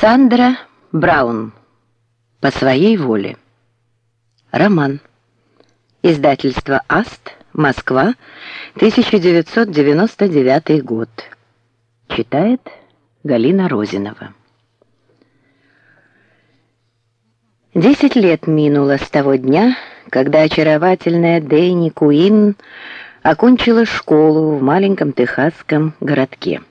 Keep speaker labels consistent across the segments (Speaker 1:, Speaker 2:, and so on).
Speaker 1: Сандра Браун. По своей воле. Роман. Издательство Аст. Москва. 1999 год. Читает Галина Розинова. Десять лет минуло с того дня, когда очаровательная Дэйни Куин окончила школу в маленьком техасском городке.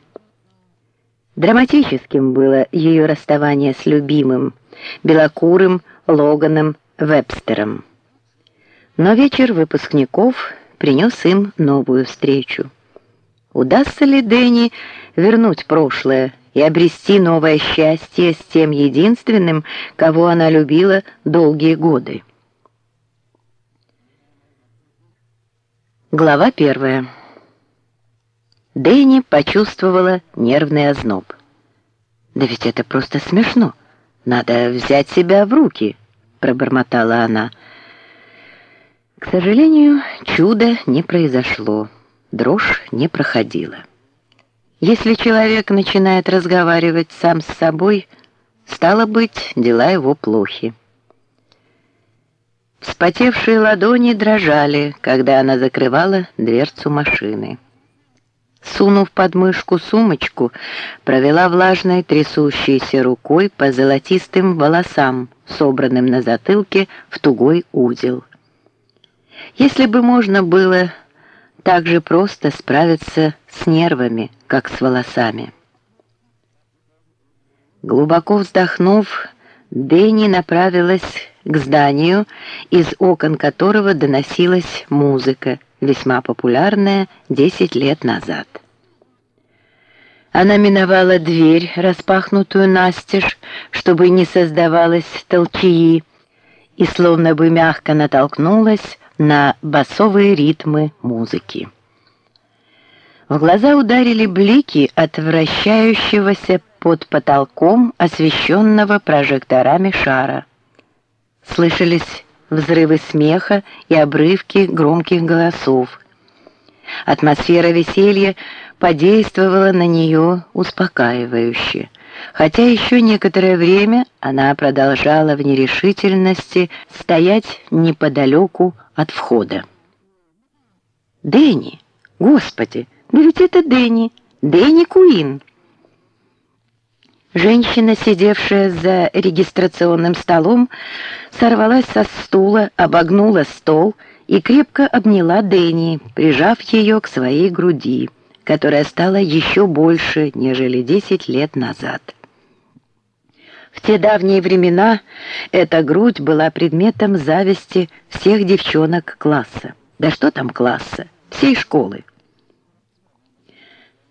Speaker 1: Драматическим было ее расставание с любимым, белокурым Логаном Вебстером. Но вечер выпускников принес им новую встречу. Удастся ли Дэнни вернуть прошлое и обрести новое счастье с тем единственным, кого она любила долгие годы? Глава первая. Дэнни почувствовала нервный озноб. «Да ведь это просто смешно. Надо взять себя в руки», — пробормотала она. К сожалению, чудо не произошло. Дрожь не проходила. Если человек начинает разговаривать сам с собой, стало быть, дела его плохи. Вспотевшие ладони дрожали, когда она закрывала дверцу машины. Сунув под мышку сумочку, провела влажной трясущейся рукой по золотистым волосам, собранным на затылке в тугой узел. Если бы можно было так же просто справиться с нервами, как с волосами. Глубоко вздохнув, Дэнни направилась к зданию, из окон которого доносилась музыка, весьма популярная 10 лет назад. Она миновала дверь, распахнутую настежь, чтобы не создавалось толчии, и словно бы мягко натолкнулась на басовые ритмы музыки. В глаза ударили блики от вращающегося под потолком освещенного прожекторами шара. Слышались взрывы смеха и обрывки громких голосов. Атмосфера веселья подействовала на нее успокаивающе, хотя еще некоторое время она продолжала в нерешительности стоять неподалеку от входа. «Дэнни! Господи! Да ведь это Дэнни! Дэнни Куин!» Женщина, сидевшая за регистрационным столом, сорвалась со стула, обогнула стол и крепко обняла Дэнни, прижав ее к своей груди, которая стала еще больше, нежели десять лет назад. В те давние времена эта грудь была предметом зависти всех девчонок класса. Да что там класса, всей школы.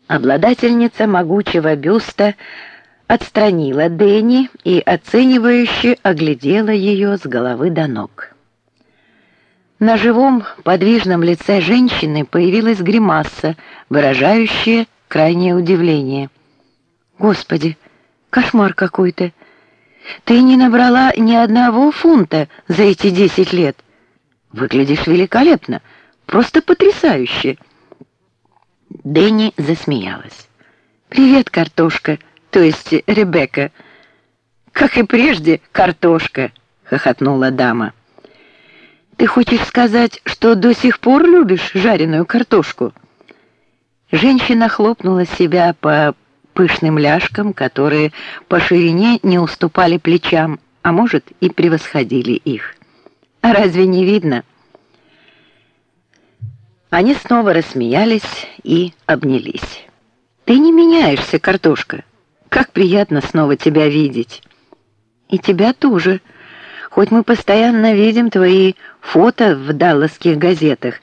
Speaker 1: Обладательница могучего бюста отстранила Дэнни и оценивающе оглядела ее с головы до ног. На живом подвижном лице женщины появилась гримаса, выражающая крайнее удивление. «Господи, кошмар какой-то! Ты не набрала ни одного фунта за эти десять лет. Выглядишь великолепно, просто потрясающе!» Дэнни засмеялась. «Привет, картошка!» То есть Ребекка. Как и прежде, картошка, хохотнула дама. Ты хочешь сказать, что до сих пор любишь жареную картошку? Женщина хлопнула себя по пышным ляжкам, которые по ширине не уступали плечам, а может и превосходили их. А разве не видно? Они снова рассмеялись и обнялись. Ты не меняешься, картошка. Как приятно снова тебя видеть. И тебя тоже. Хоть мы постоянно видим твои фото в далласских газетах.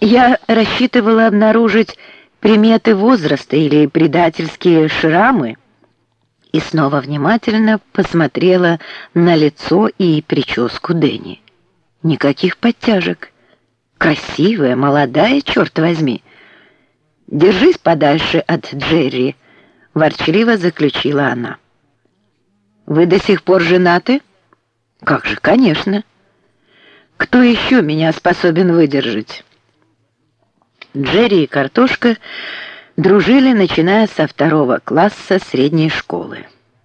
Speaker 1: Я рассчитывала обнаружить приметы возраста или предательские шрамы. И снова внимательно посмотрела на лицо и прическу Дэнни. Никаких подтяжек. Красивая, молодая, черт возьми. Держись подальше от Джерри ворчливо заключила она. Вы до сих пор женаты? Как же, конечно. Кто еще меня способен выдержать? Джерри и Картошка дружили, начиная со второго класса средней школы.